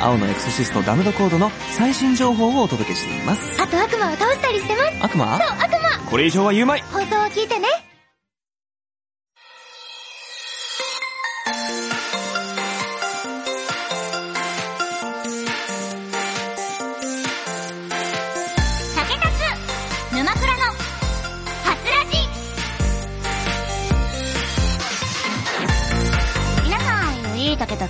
青のエクソシストダムドコードの最新情報をお届けしています。あと悪魔を倒したりしてます。悪魔？そう、悪魔これ以上は言うまい放送を聞いてね。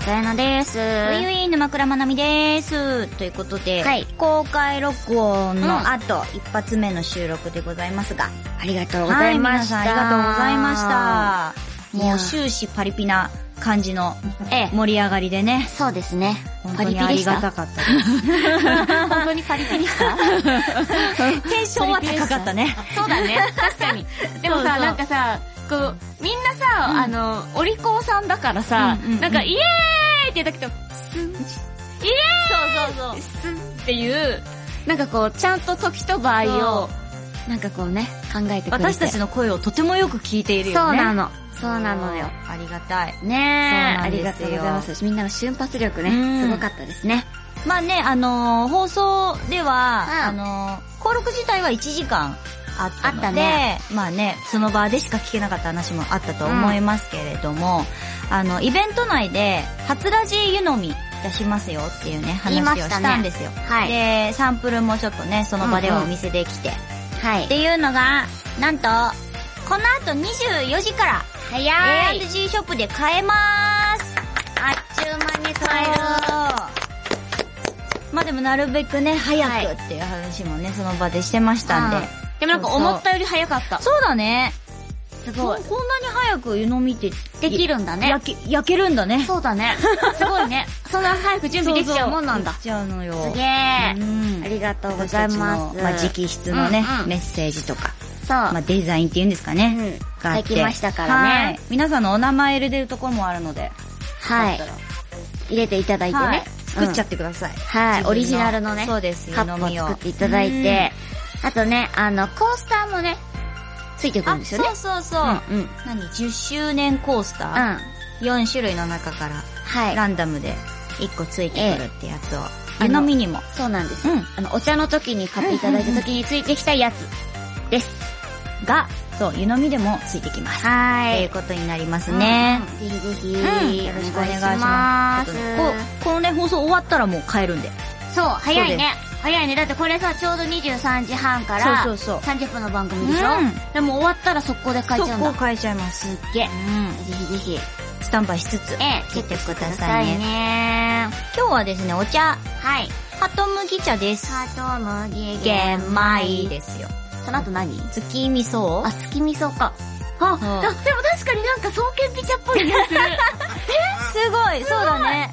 ゆい、竹田つやなです。ウィウィー沼倉まなみです。ということで、はい公開録音うんの後、一発目の収録でございますが、ありがとうございました。はい、皆さんありがとうございました。もう終始パリピな感じのええ、盛り上がりでね、そうですね。本パ当にありリピでしたがたかったです。本当にパリピでした テンションは高かったね。そうだね。確かに。でもさ、なんかさ、こう、みんなさ、あの、お利口さんだからさ、うんうんうんなんか、イエーイって言ったけど、スン、イエーイそうそうそう。スンっていう、なんかこう、ちゃんと時と場合を、なんかこうね、考えてくれて。私たちの声をとてもよく聞いているよね。そうなの。そうなのよ。ありがたい。ねえ、ありがとうございます。みんなの瞬発力ね、うんすごかったですね。まあね、あのー放送では、うんあのー登録自体は1時間あったので、ねまあね、その場でしか聞けなかった話もあったと思いますけれども、あの、イベント内で、初ラジ湯飲み出しますよっていうね、話をしたんですよ。はい。で、サンプルもちょっとね、その場ではお見せできて。はいっ。ていうのが、なんと、この後24時から、早い A&G ショップで買えまーすあっちゅう間に買える。まあでもなるべくね、早はいくっていう話もね、その場でしてましたんで。うんでもなんか思ったより早かった。そうだね。すここんなに早く湯飲みってできるんだね。焼け、焼けるんだね。そうだね。すごいね。そんな早く準備できちゃうもんなんだで。きちゃうのよ。すげえ。うんありがとうございます。まあ、直筆のね、うんうんメッセージとか、そう。まあ、デザインっていうんですかね。うん。があってできましたからねはい。皆さんのお名前入れてるところもあるので。はいよかっ。入れていただいてね。作っちゃっってください。はい。オリジナルのね。そうです、カップを湯飲みを作っていただいて、あとね、あの、コースターもね、ついてくるあんですよね。そうそうそう。うんうん。何 ?10 周年コースタうん。ー、4種類の中からはい。ランダムで1個ついてくるってやつを、え湯飲みにも。そうなんですよ。うん。あの、お茶の時に買っていただいた時についてきたやつです。が、そう、湯飲みでもついてきます。はということになりますね。ぜひぜひ、うん。よろしくお願いします。ます。ここのね、放送終わったらもう買えるんで。そう、早いね。早いね。だってこれさ、ちょうど23時半から、そうそうそう30分の番組でしょ、うんでも終わったら速攻で買えちゃうんだ。速攻買えちゃいます。すっげえ。うん。ぜひぜひ、スタンバイしつつ。ええ、チェックしてくださいね。ね。今日はですね、お茶、はい。ハト麦茶です。ハト麦玄米ですよ。その後何？月味噌あ、月味噌か。あ、そうあでも確かになんか双剣美茶っぽい気がする。すごい、そうだね。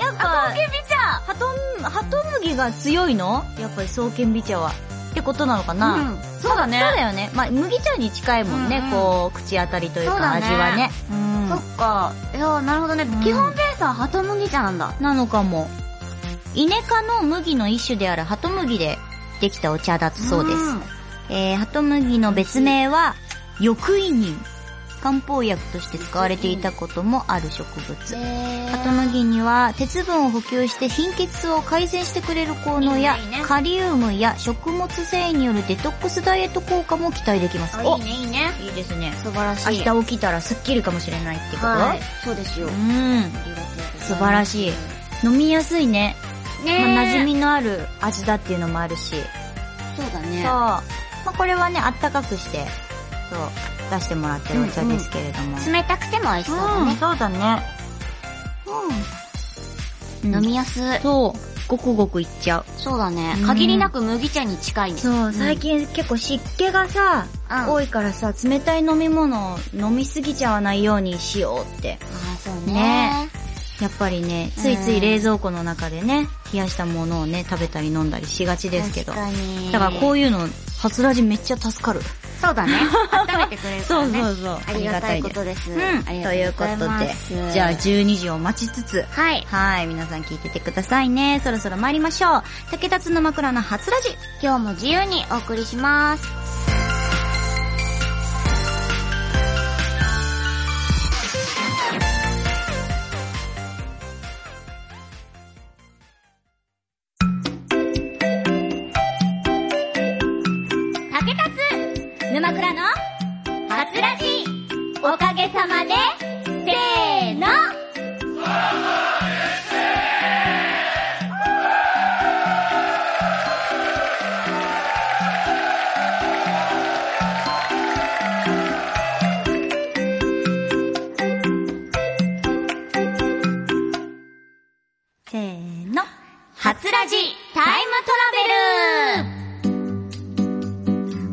やっぱ、双剣美茶ハト、ハト麦が強いの？やっぱり双剣美茶は。ってことなのかな、うん。そうだね。そうだよね。まあ、麦茶に近いもんね、うんうんこう、口当たりというか味はね。うんそっか。いや、なるほどね。ん基本ベースはハト麦茶なんだ。なのかも。イネ科の麦の一種であるハト麦でできたお茶だそうです。んえー、ハト麦の別名は、翼イニン。漢方薬として使われていたこともある植物。ハト麦には鉄分を補給して貧血を改善してくれる効能やいいねいいねカリウムや食物繊維によるデトックスダイエット効果も期待できます。いいね、いいね。いいですね。素晴らしい。明日起きたらスッキリかもしれないってこと、はい。そうですよ。うん。素晴らしい。飲みやすいね。ねまあ、馴染みのある味だっていうのもあるし。そう。そうだね。まあ、これはね、あったかくして、そう、出してもらってるお茶ですけれども。冷たくても美味しそうだね。そうだね。うん。飲みやすい。そう。ごくごくいっちゃう。そうだねうん。限りなく麦茶に近いね。そう、最近結構湿気がさ、うん多いからさ、冷たい飲み物を飲みすぎちゃわないようにしようって。ああ、そうねね。やっぱりね、ついつい冷蔵庫の中でね、冷やしたものをね、食べたり飲んだりしがちですけど。確かに。だからこういうの、初ラジめっちゃ助かる。そうだね。温めてくれるからね。そう。ありがたいことです。うん。ありというこがとうございとます。で、じゃあ12時を待ちつつ、はい。はい、皆さん聞いててくださいね。そろそろ参りましょう。竹達の枕の初ラジ。今日も自由にお送りします。初ラジタイムトラベル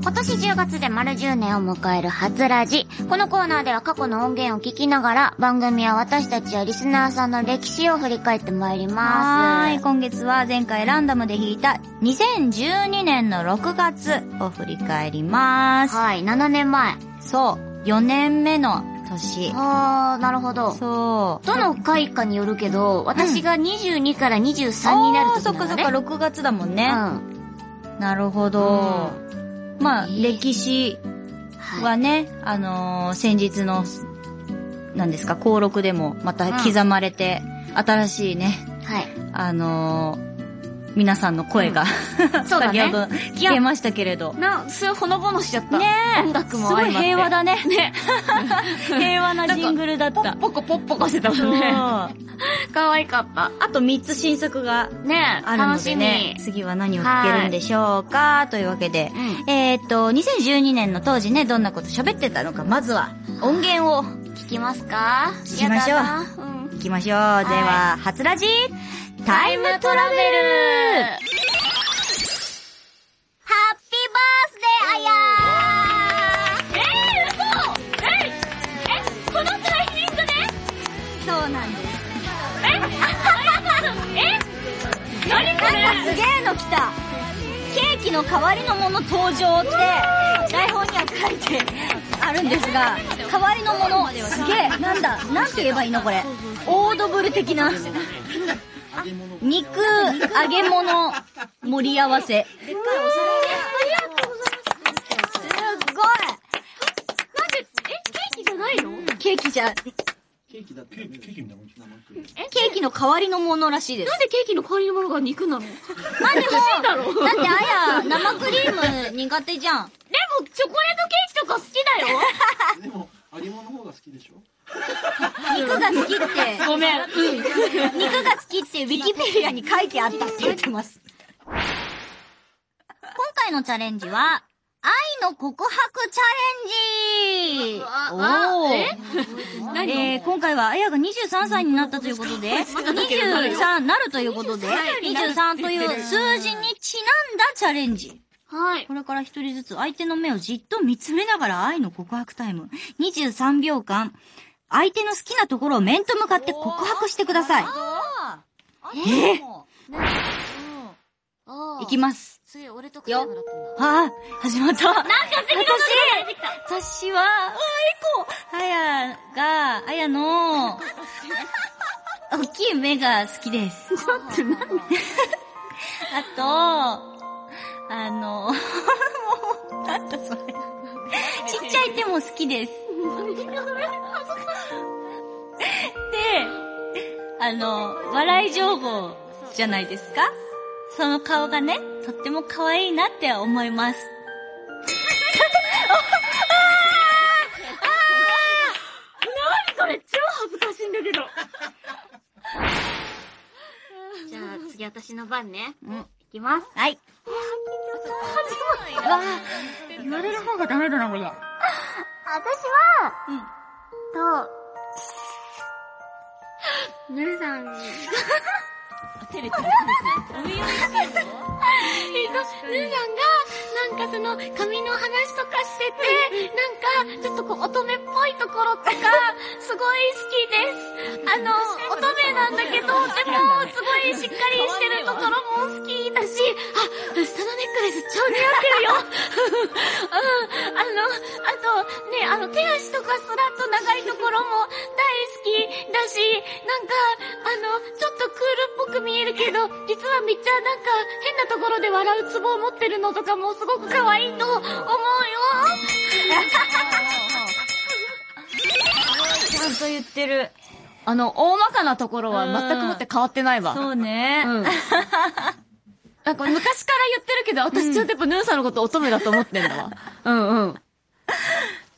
今年10月で丸10年を迎える初ラジ。このコーナーでは過去の音源を聞きながら、番組や私たちやリスナーさんの歴史を振り返ってまいりはます。ーい、今月は前回ランダムで弾いた2012年の6月を振り返ります。はい、7年前。そう、4年目の年。あー、なるほど。そう。どの回かによるけど、私が22から23になるあーそっかそっか、時なのね。6月だもんね。うん。なるほど。まあ、えー歴史はい。はね、あのー先日の、何ですか、登録でもまた刻まれて、新しいね、はい。あのー皆さんの声が、そうだね先ほど聞けましたけれど。な、すごいほのぼのしちゃった。ねえ音楽もすごい平和だね。ね。平和なジングルだった。ポコポッポコしてたもそう。んね。あ可愛かった。と3つ新作がねあるのでね、次は何を聞けるんでしょうか、というわけで、み。うん。えーっと、2012年の当時ね、どんなこと喋ってたのか、まずは音源を聞きますか？聞きましょううん。聞きましょう。では、初ラジタイムトラベル。ハッピーバースデーあやーえー、嘘ええこのタイミングでそうなんです。ええ何これ？なんかすげえの来た。ケーキの代わりのもの登場って、台本には書いてあるんですが、代わりのもの、すげえなんだ、なんて言えばいいのこれ？オードブル的な。肉、揚げ物、盛り合わせ。すごいえ、ケーキじゃないの？ケーキじゃ、ケーキだって、ケーキみたいな生クリーム。ケーキの代わりのものらしいですな。んでケーキの代わりのものが肉なの？でも、まあでも、だってあや、生クリーム苦手じゃん。チョコレートケーキとか好きだよでも、揚げ物の方が好きでしょ？肉が好きって、ごめん。うん。肉が好きってウィキペディアに書いてあったって言ってます。今回のチャレンジは、愛の告白チャレンジ。おー。え？ー、今回は、あやが23歳になったということで、23なるということで、23という数字にちなんだチャレンジ。はい。これから一人ずつ相手の目をじっと見つめながら愛の告白タイム。23秒間、相手の好きなところを面と向かって告白してください。え？いきます。すげえ、俺とカヤムだったんだ。ああ、始まった。なんか次の出てきた。私は、あ、エコあやが、あやの、大きい目が好きです。ちょっと何あと、あの、もう、なんだそれ。ちっちゃい手も好きです。で、あの、笑い情報じゃないですか？その顔がね、とっても可愛いなって思います。それ超恥ずかしいんだけど。じゃあ、次私の番ね。うん。いきます。はい。うわ言われる方がダメだな、これ。私は、うん。と、ぬるさんに、照れてる。えっと、ヌーさんが、なんかその、髪の話とかしてて、なんか、ちょっとこう、乙女っぽいところとか、すごい好きです。あの、乙女なんだけど、でも、すごいしっかりしてるところも好きだし、あ、下のネックレス超似合ってるよ。うん、あの、あと、ね、あの、手足とかスラッと長いところも大好きだし、なんか、あの、ちょっとクールっぽく見えるけど、実はめっちゃなんか変なところで笑うツボを持ってるのとかもすごく可愛いと思うよ。ちゃんと言ってる。あの、大まかなところは全くもって変わってないわ。そうね。うん。なんか昔から言ってるけど、私ちょっとやっぱヌーさんのこと乙女だと思ってんだわ。うんうん。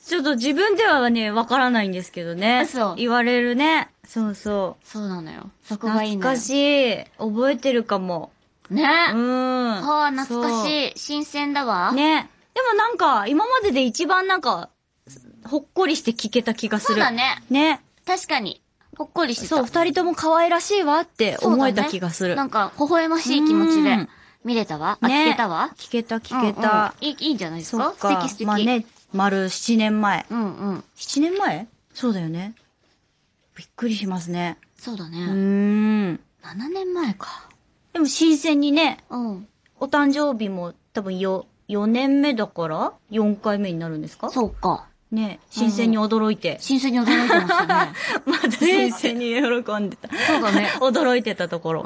ちょっと自分ではね、わからないんですけどね。そう言われるね。そうそう。そうなのよ。そこがいい懐か。しい。覚えてるかも。ね。うはん。あ、懐かい。しい。新鮮だわ。ね。でもなんか、今までで一番なんか、ほっこりして聞けた気がする。そうだ。ね。ね。確かに。ほっこりしてた。そう、二人とも可愛らしいわって思えた気がする。なんか、微笑ましい気持ちでうん見れたわ？あ、ね聞けたわ？聞けた聞けうんた。うんいい、いいんじゃないですか？素敵素敵。まあね、丸7年前。うんうん。7年前？そうだよね。びっくりしますね。そうだね。ん。7年前か。でも新鮮にね、うん。お誕生日も多分よ、4年目だから4回目になるんですか？そうか。ね、新鮮に驚いて。新鮮に驚いてましたね。まだ新鮮に喜んでた。そうだね。驚いてたところ。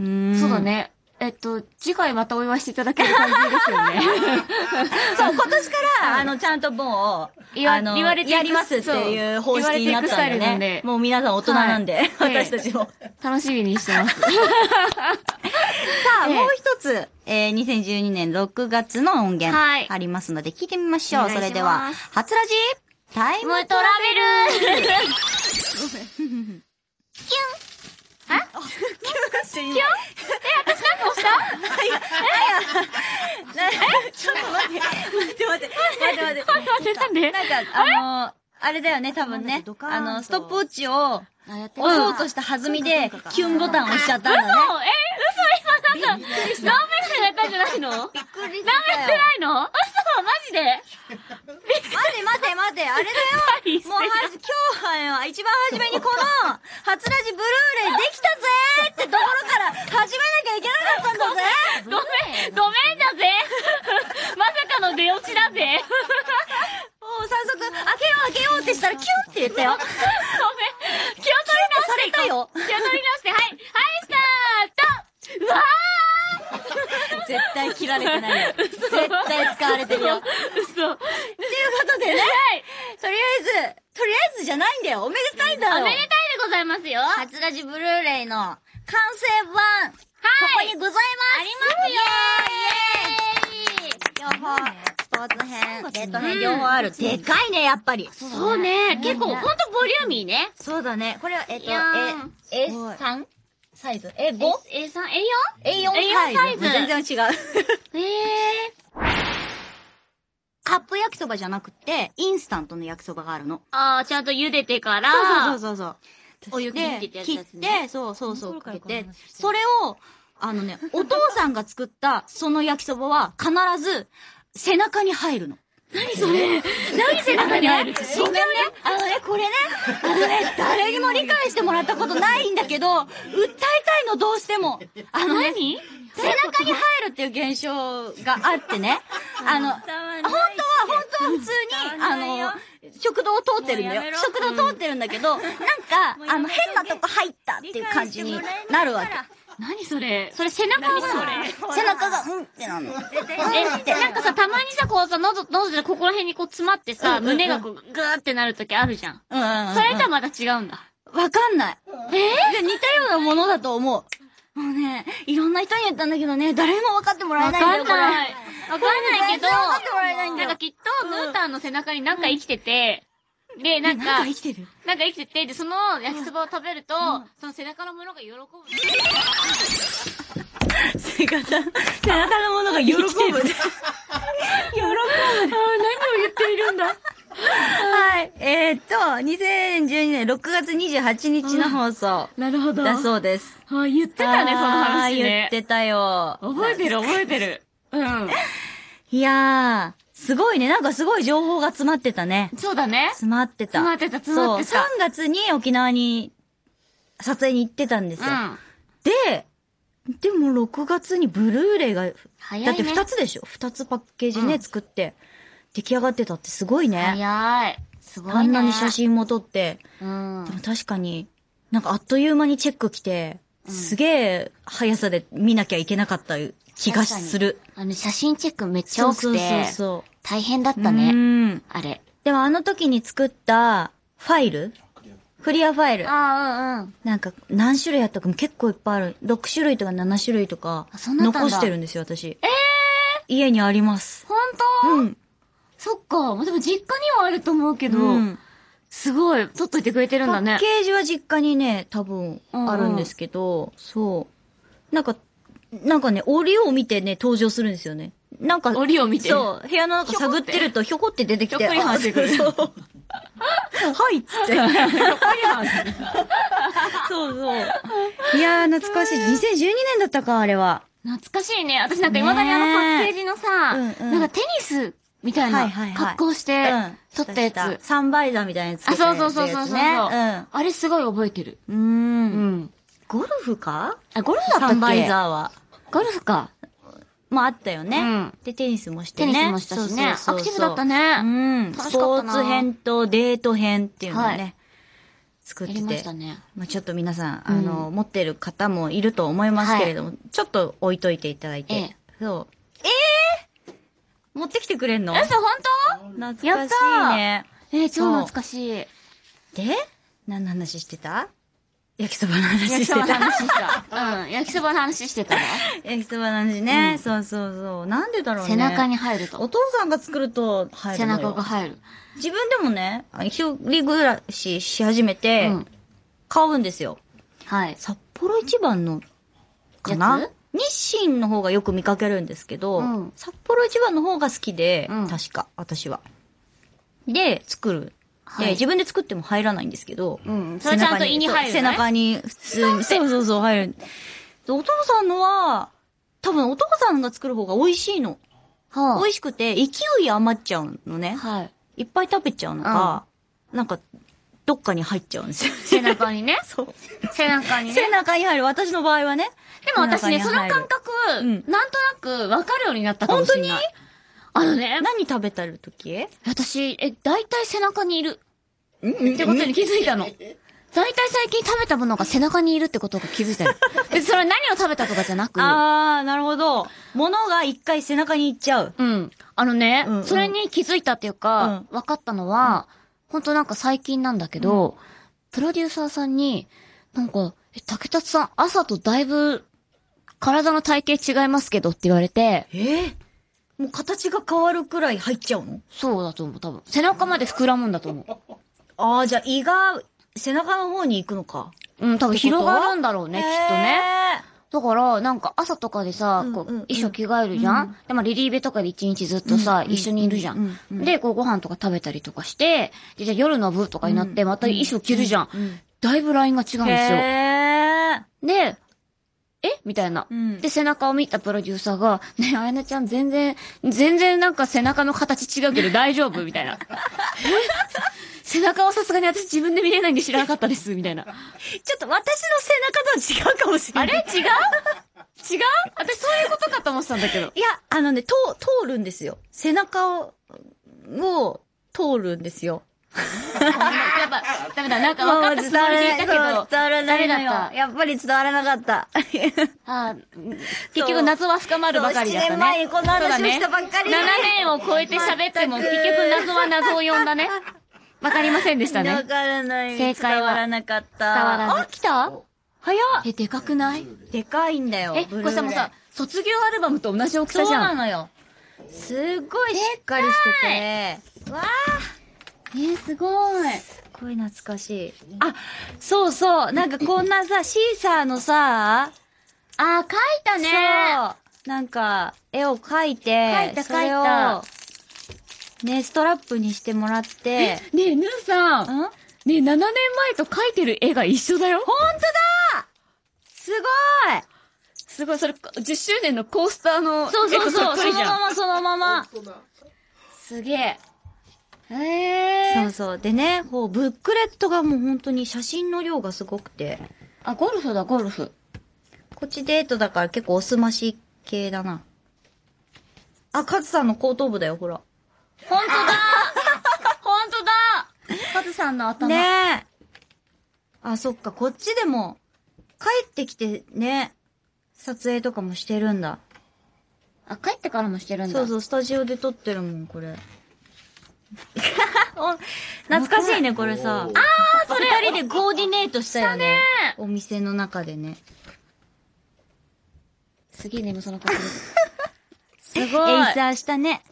うん。そうだ。ね。えっと、次回またお祝いしていただける感じですよね。そう、今年から、あの、ちゃんともう、言わ言われてやりますっていう方式になったんでね。で。もう皆さん大人なんで、はい。私たちも。楽しみにしてます。さあ、ええ。もう一つ、えー、2012年6月の音源、はい。ありますので聞いてみましょう。それでは、初ラジタイムムトラベル。キュンえ、私なんか押した？い。や、えちょっと待って、待って待って、待って。待って。待って、なんでなんか、あのー、あれだよね、多分ね。あの、ストップウォッチを押そうとした弾みで、キュンボタン押しちゃったんだね。嘘！え、嘘！今なんか、ラーメンでやったんじゃないの？びっくりしラーメンしてないの？嘘マジで？待て待て待て、あれだよ。もうはじ、今日は一番初めにこの、初ラジブルーレイできたぜってところから始めなきゃいけなかったんだぜ。ごめん、ごめんだぜ。まさかの出落ちだぜ。もう早速、開けよう開けようってしたらキュンって言ったよ。ごめん。気を取り直していこう。気を取り直して、はい。はい、スタートうわ絶対切られてないよ。絶対使われてるよ。というー嘘。ことでね、はい。とりあえず、とりあえずじゃないんだよ。おめでたいんだよ。おめでたいでございますよ。はい。初ラジブルーレイの完成版、ここにございますありますよイエーイ両方、スポーツ編、レッド編両方ある。でかいね、やっぱり。そうね。結構、ほんとボリューミーね。そうだね。これは、えっと、いやーえ、A3 サイズえ、5?A4 A3、A4? サイズ。A4 サイズ全然違う。えカップ焼きそばじゃなくて、インスタントの焼きそばがあるの。あー、ちゃんと茹でてから、そうそうそうそう。お湯切ってでってやつ切っ。て、そうそうそう、かけて、それを、あのね、お父さんが作ったその焼きそばは必ず背中に入るの。何それ？何背中に入るごめんね。あのね、これね、あのね、誰にも理解してもらったことないんだけど、訴えたいのどうしても。あのね、何？背中に入るっていう現象があってね、あの、本当は、本当は普通に、あの、食堂を通ってるんだよ。食堂通ってるんだけど、なんか、あの、変なとこ入ったっていう感じになるわけ。何それ？それ？背中が背中が、うんってなるの。え、なんかさ、たまにさ、こうさ、喉、喉でここら辺にこう詰まってさ、胸がこう、ぐーってなるときあるじゃん。うんうんうん。それとはまた違うんだ。わかんない。え似たようなものだと思う。もうね、いろんな人に言ったんだけどね、誰にも分かってもらえわないんだよ、これ。わかんないけど、ないんかきっと、ヌータンの背中になんか生きてて、で、なんか、なんか生きてる。なんか生きてて、で、その焼きそばを食べると、その背中のものが喜ぶ。背中、背中のものが喜ぶ。喜ぶ。喜ぶ。あ何を言っているんだ。はい。えー、っと、2012年6月28日の放送なるほどだそうです。あ、言ってたね、その話言ねっ。てたよ。覚えてる、覚えてる。うん。いやー、すごいね。なんかすごい情報が詰まってたね。そうだね。詰まってた。詰まってた詰まってたそう、3月に沖縄に撮影に行ってたんですよ。うん。で、でも6月にブルーレイが、早いね。だって2つでしょ ?2 つパッケージね、うん作って、出来上がってたってすごいね。早い。すごいね。あんなに写真も撮って。うんで。も確かに、なんかあっという間にチェック来て、すげえ速さで見なきゃいけなかった気がする。あの、写真チェックめっちゃ多くて、そうそうそう大変だったね。ん。あれ。でもあの時に作ったファイル？クリアファイル。ああ、うんうん。なんか何種類あったかも結構いっぱいある。6種類とか7種類とか残してるんですよ、私。えー、家にあります。本当？うん。そっか。まあでも実家にはあると思うけど、うんすごい、取っといてくれてるんだねパッ。ケージは実家にね、多分あるんですけど、そう。なんか、なんかね、折を見てね、登場するんですよね。なんか、折を見て？そう、部屋の中探ってるとひょこって？出てきて、ひょっこりはんしてくるあそう。はいっつって。そうそう。いやー、懐かしい。2012年だったか、あれは。懐かしいね。私なんか未だにあのパッケージのさ、うんうんなんかテニスみたいな格好してうん。撮ったやつ。サンバイザーみたいなやつあ、そうそうそうそうそう。やあれすごい覚えてる。うん。ううん。ん。ゴルフか？あ、ゴルフだったっけ？サンバイザーは。ゴルフか。もあったよね。うんで、テニスもしてね。テニスもしたしね。そうそうそうそうアクティブだったね。うん。楽スポーツ編とデート編っていうのをね、はい作ってて。ましたね。まあちょっと皆さん、あの、持ってる方もいると思いますけれども、ちょっと置いといていただいて。ええそう。ええ持ってきてくれんの？え、そう、本懐かしいね。当えー、超懐かしい。で何の話してた？焼きそばの話してた。うん、焼きそばの話してたわ。焼きそばの話ね、そうそうそう。なんでだろうね。背中に入ると。お父さんが作ると入背るのよ。中が入る。自分でもね、あ一人暮らしし始めて、うん買うんですよ。はい。札幌一番の、かな？や日清の方がよく見かけるんですけど、うん札幌一番の方が好きで、うん確か、私は。で、作る。はいで、自分で作っても入らないんですけど、うん。それちゃんと胃に入る、ね。背中に普通に、そうそうそう入る。でお父さんのは、多分お父さんが作る方が美味しいの。は美味しくて、勢い余っちゃうのね。はい。いっぱい食べちゃうのか、なんか、どっかに入っちゃうんですよ。背中にね。そう。背中にね。背中に入る。私の場合はね。でも私ね、その感覚、うんなんとなく分かるようになったかもしれない。本あのね、何食べたるとき私、え、大体背中にいる。ってことに気づいたの。大体最近食べたものが背中にいるってことが気づいたの。で、それは何を食べたとかじゃなく、あー、なるほど。物が一回背中に行っちゃう。うん。あのね、うんうんそれに気づいたっていうか、分かったのは、ほんとなんか最近なんだけど、プロデューサーさんに、なんか、え、竹達さん、朝とだいぶ、体の体型違いますけどって言われて、えー、もう形が変わるくらい入っちゃうの？そうだと思う、多分。背中まで膨らむんだと思う。あー、じゃあ胃が背中の方に行くのか。うん、多分広がるんだろうね、きっとね。だから、なんか朝とかでさ、こう、衣装着替えるじゃん、で、まあ、リリーベとかで一日ずっとさ、一緒にいるじゃん,、で、こうご飯とか食べたたりとかして、で、じゃあ夜の部とかになって、また衣装着るじゃん,、うんだいぶラインが違うんですよ。で、え？みたいな、うんで、背中を見たプロデューサーが、ねえ、あやなちゃん全然、全然なんか背中の形違うけど大丈夫？みたいな。え？背中はさすがに私自分で見れないんで知らなかったです、みたいな。ちょっと私の背中とは違うかもしれない。あれ？違う？違う？私そういうことかと思ってたんだけど。いや、あのね、通、通るんですよ。背中を、を通るんですよ。やっぱ、ダメだ。なんか分かったつもりでいたけど、伝わらないのよ。やっぱり伝わらなかった。あー結局謎は深まるばかりだったね。そう一年前にこの話をしたばっかりで7年を超えて喋っても、結局謎は謎を呼んだね。わかりませんでしたね。わからない。正解は伝わらなかった。伝わらずあ、来た？早っえ、でかくない？でかいんだよ。え、これさ、もうさ、卒業アルバムと同じ大きそうさじゃ。なんのよ。すっごいしっかりしてて。わーえー、すごい。すごい懐かしい。あ、そうそう。なんかこんなさ、シーサーのさ、あー、書いたね。そう。なんか、絵を描いて、描いたそれ描いたを、ね、ストラップにしてもらって、ねえ、ヌーさん。ん？ねえ、7年前と描いてる絵が一緒だよ。ほんとだすごいすごい、それ、10周年のコースターのそうそうそそう、その。ままそのまま。すげえ。へえ。そうそう。でね、こう、ブックレットがもう本当に写真の量がすごくて、あ、ゴルフだ、ゴルフ。こっちデートだから結構おすまし系だな。あ、カズさんの後頭部だよ、ほら。ほんとだほんとだカズさんの頭。ねえ。あ、そっか、こっちでも、帰ってきてね、撮影とかもしてるんだ。あ、帰ってからもしてるんだ。そうそう、スタジオで撮ってるもん、これ。お懐かしいね、これさ。あー、それ二人でコーディネートしたよね。お店の中でね。すげえ眠そうな顔する。すごい。エイサーしたね。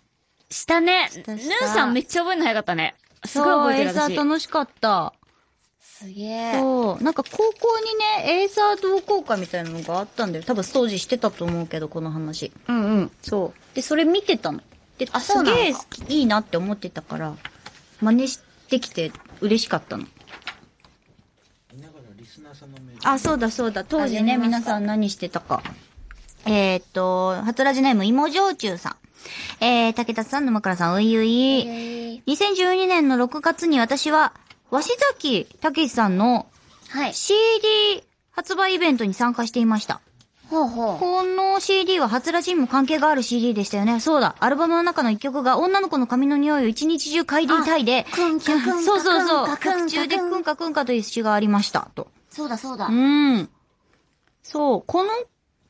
したね。したヌーさんめっちゃ覚えるの早かったね。すごい覚えてるエイサー楽しかった。すげえ。そう。なんか高校にね、エイサー同好会みたいなのがあったんだよ。多分当時してたと思うけど、この話。うんうん。そう。で、それ見てたの。で、あそうなのすげえ好き、いいなって思ってたから、真似してきて嬉しかったの。あ、そうだそうだ。当時ね、皆さん何してたか。えーっと、初ラジネーム、芋焼酎さん。えー、竹田さん、沼倉さん、ういうい。2012年の6月に私は、鷲崎武さんのはい。CD 発売イベントに参加していました。ほうほう。この CD は初ラジにも関係がある CD でしたよね。そうだ。アルバムの中の一曲が女の子の髪の匂いを一日中嗅いでいたいで、くんかくんかそうそうそう。曲中でくんかくんかという詩がありました。と。そうだそうだ。うん。そう。この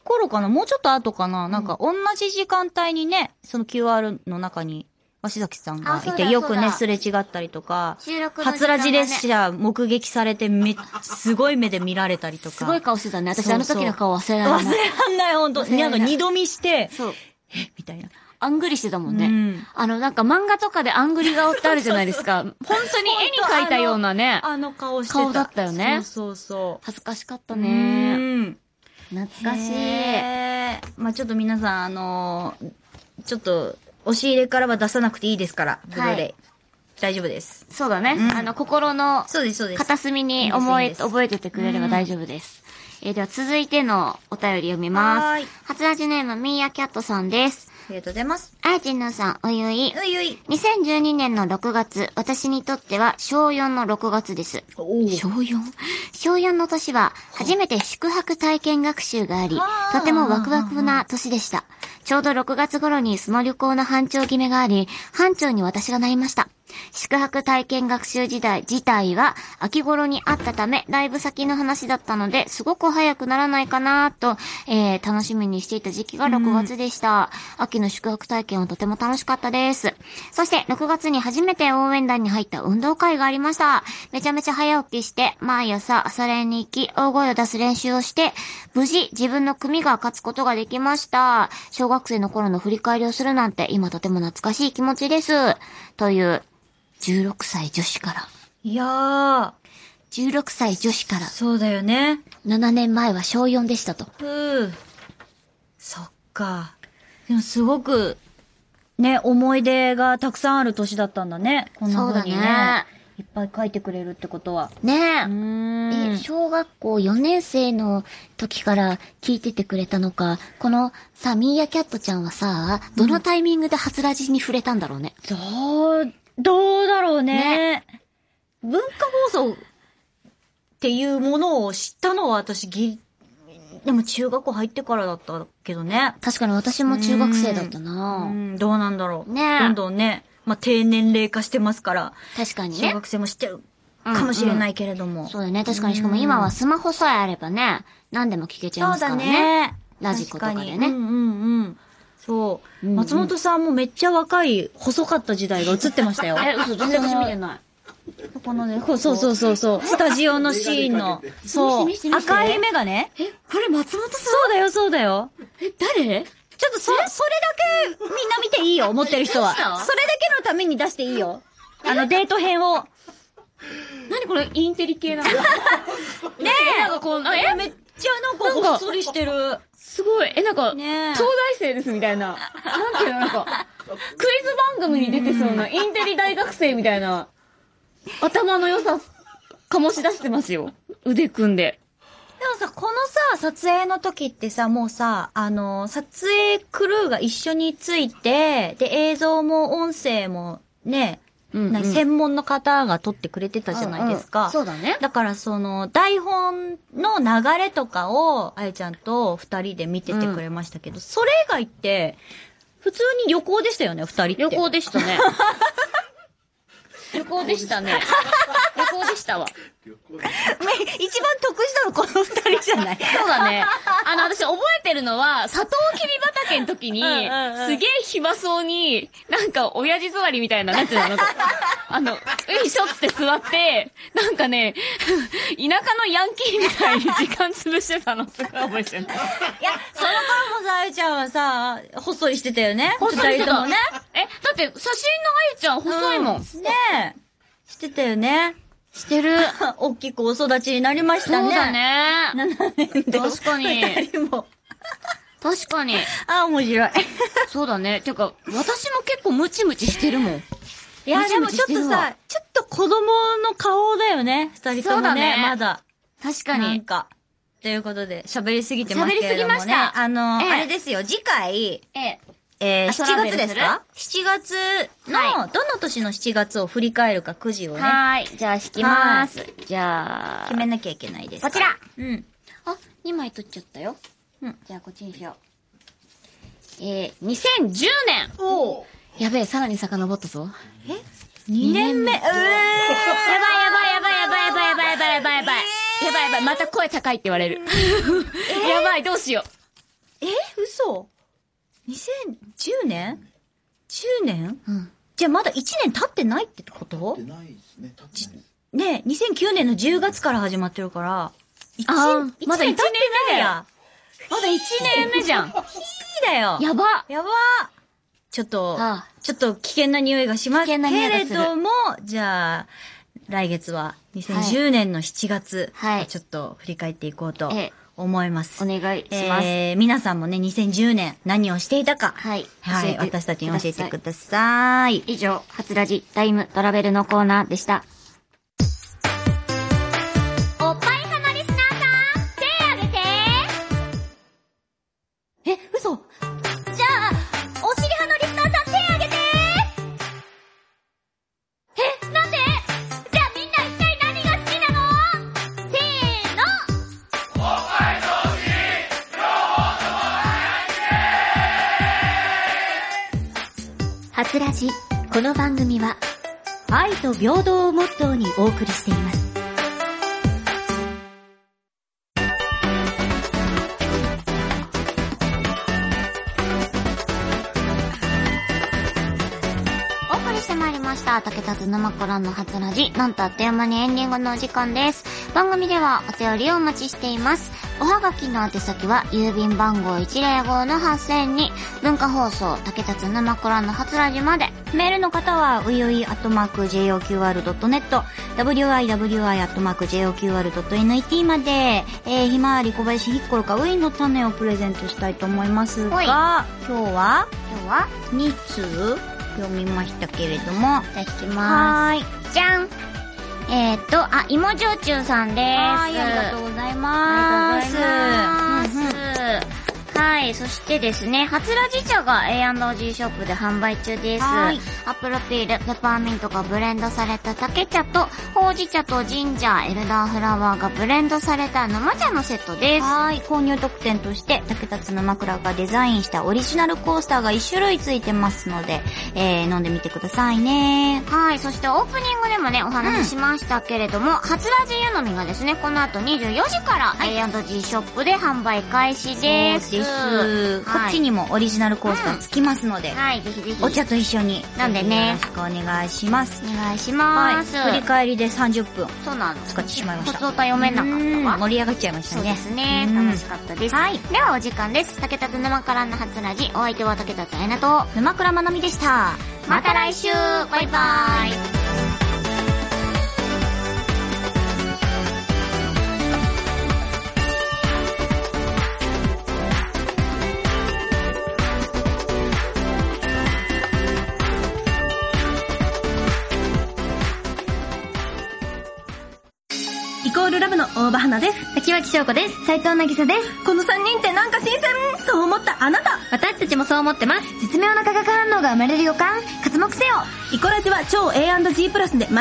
頃かなもうちょっと後かななんか同じ時間帯にね、その QR の中に、鷲崎さんがいて、よくね、すれ違ったりとか、収録の時初間がねラジ列車目撃されてめ、すごい目で見られたりとか。すごい顔してたね。私あの時の顔忘れられない。忘れらんない、ほんと。なんか二度見して、そう。え、みたいな。あんぐりしてたもんね。うんあの、なんか漫画とかであんぐり顔ってあるじゃないですか。本当に絵に描いたようなね。あの顔してた。顔だったよねそうそう恥ずかしかった。ね。うん。懐かしい。まあちょっと皆さん、あのーちょっと、押し入れからは出さなくていいですから、ブルーレイ。大丈夫です。そうだね。うんあの、心のそうです、そうです。片隅に思え、いいですいいです覚えててくれれば大丈夫です。えーでは続いてのお便り読みますはーい。初ラジネーム、ミーアキャットさんです。ありがとうございます。あやちんのさん、おゆい。ういうい。2012年の6月、私にとっては小4の6月です。お小 4? 小4の年は、初めて宿泊体験学習があり、とてもワクワクな年でした。ちょうど6月頃にその旅行の班長決めがあり、班長に私がなりました。宿泊体験学習時代自体は秋頃にあったため、だいぶ先の話だったので、すごく早くならないかなと、えー、楽しみにしていた時期が6月でした。秋の宿泊体験はとても楽しかったです。そして、6月に初めて応援団に入った運動会がありました。めちゃめちゃ早起きして、毎朝朝練に行き、大声を出す練習をして、無事自分の組が勝つことができました。小学生の頃の振り返りをするなんて、今とても懐かしい気持ちです。という、16歳女子から。いやー、16歳女子から、そうだよね。7年前は小4でしたと。ふう。そっか。でもすごく、ね、思い出がたくさんある年だったんだね。こんな風にね。そうだねいっぱい書いてくれるってことは。ねえ。うーん。え、小学校4年生の時から聞いててくれたのか、このさ、ミーヤキャットちゃんはさ、どのタイミングで初ラジに触れたんだろうね。どう、どうだろうね。文化放送っていうものを知ったのは私ぎ、でも中学校入ってからだったけどね。確かに私も中学生だったうな、ん、どうなんだろう。ねえどんどんね、まあ、低年齢化してますから、確かにね。小学生も知ってるかもしれないけれども。そうだね。確かにしかも今はスマホさえあればね、何でも聞けちゃいますからね。ラジコとかでねうんうんうん。そう、うんうん。松本さんもめっちゃ若い、細かった時代が映ってましたよ。え、嘘、全然私見てない。このね、そうそうそうそう、スタジオのシーンの、そう。赤い目がね。え、これ松本さそうだよ、そうだよ。んえ、誰？ちょっとそ、それだけみんな見ていいよ、思ってる人は。それだけのために出していいよ。あの、デート編を。何これインテリ系なの？ねえ。なんかこう、え、めっちゃなんかほっそりしてる。すごい。え、なんか、ねえ東大生ですみたいな。なんていうの、なんか、クイズ番組に出てそうな、インテリ大学生みたいな、頭の良さ、醸し出してますよ。腕組んで。でもさ、このさ、撮影の時ってさ、もうさ、あの、撮影クルーが一緒について、で、映像も音声もね、うんうん専門の方が撮ってくれてたじゃないですか。うんうんそうだね。だからその、台本の流れとかを、あやちゃんと二人で見ててくれましたけど、それ以外って、普通に旅行でしたよね、二人って。旅行でしたね。旅行でしたね。旅行でしたわ。め一番得したのこの二人じゃない？そうだね。あの、私覚えてるのは、サトウキビ畑の時に、すげえ暇そうに、なんか、親父座りみたいな、なんていうの、なんか、あの、よいしょって座って、なんかね、田舎のヤンキーみたいに時間潰してたの、すごい覚えてる。いや、その頃もさ、あやちゃんはさ、ほっそりしてたよね。ほっそりしてたね。え、だって写真のあゆちゃん細いもん。ねえ。してたよね。してる。大きくお育ちになりましたね。そうだ。ね。7年で。確かに二人も。確かに。あ、面白い。そうだね。てか、私も結構ムチムチしてるもん。いや、でもちょっとさ、ちょっと子供の顔だよね。二人ともね。ねまだ。確かに。なんか。ということで、喋りすぎてますけれどもね。喋りすぎましたあの、ええあれですよ、次回、ええ。えー、あトラ7ベルする？月ですか ?7 月の、はどの年の7月を振り返るかくじをね、はーい。じゃあ引きまーす。じゃあ。決めなきゃいけないです。こちらうん。あ、2枚取っちゃったよ。うん。じゃあこっちにしよう。えー、2010年おやべえ、さらに遡ったぞ。2年目、うえーやばいやばいやばいやばいやばいやばいやばいやばいやばい。やばいやばい、また声高いって言われる。やばい、どうしよえ？嘘 ?2010 年 ?10 年？う。うん。じゃあまだ1年経ってないってこと？出ないですね。経ってないです。ねえ、2009年の10月から始まってるから、一あー一まだ年経ってないや。まだ1年目じゃん。いいだよ。やばやばちょっと、はあちょっと危険な匂いがしますけれども、じゃあ、来月は2010年の7月、はいちょっと振り返っていこうとええ思います。お願いします。えー、皆さんもね、2010年何をしていたか、はい。はい、私たちに教えてくさださい。い。以上、初ラジタイムトラベルのコーナーでした。と平等をモットーにお送りしています。お送りしてまいりました。竹田沼コランの初ラジ。なんとあっという間にエンディングのお時間です。番組ではお便りをお待ちしています。おはがきの宛先は、郵便番号105の8000に、文化放送、竹田沼コランの初ラジまで。メールの方は、ういういアットマーク JOQR.net、wiwi アットマーク JOQR.net まで、えー、ひまわり小林ひっころかウインの種をプレゼントしたいと思いますが、今日は今日は、2通読みましたけれども、じゃあ引きまはーい。す。じゃんえーっと、あ、芋焼酎さんです。はい、ありがとうございます。ありがとうございます。はい。そしてですね、初ラジ茶が A&G ショップで販売中です。はいアップルピール、ペパーミントがブレンドされた竹茶と、ほうじ茶とジンジャー、エルダーフラワーがブレンドされた生茶のセットです。はい。購入特典として、竹達・沼倉がデザインしたオリジナルコースターが1種類ついてますので、えー、飲んでみてくださいね。はい。そしてオープニングでもね、お話ししましたけれども、初ラジ湯飲みがですね、この後24時から A&G ショップで販売開始です。こはいっちにもオリジナルコースターつきますので、はい、ぜひぜひ。お茶と一緒に。なんでねよろしくお願いします。お願いしはい。ます。振り返りで30分そうなんです。使ってしまいました。普通歌読めなかったうんわ。盛り上がっちゃいましたね。そうですね。うん楽しかったです。はい。ではお時間です。竹田と沼からの初ラジ。お相手は竹田とえなと。沼倉まなみでした。また来週バイバイです。秋脇翔子です。斉藤なぎさです。この3人ってなんか新鮮そう思ったあなた私たちもそう思ってます。絶妙な化学反応が生まれる予感、活目せよイコラジは超 A&G プラスで毎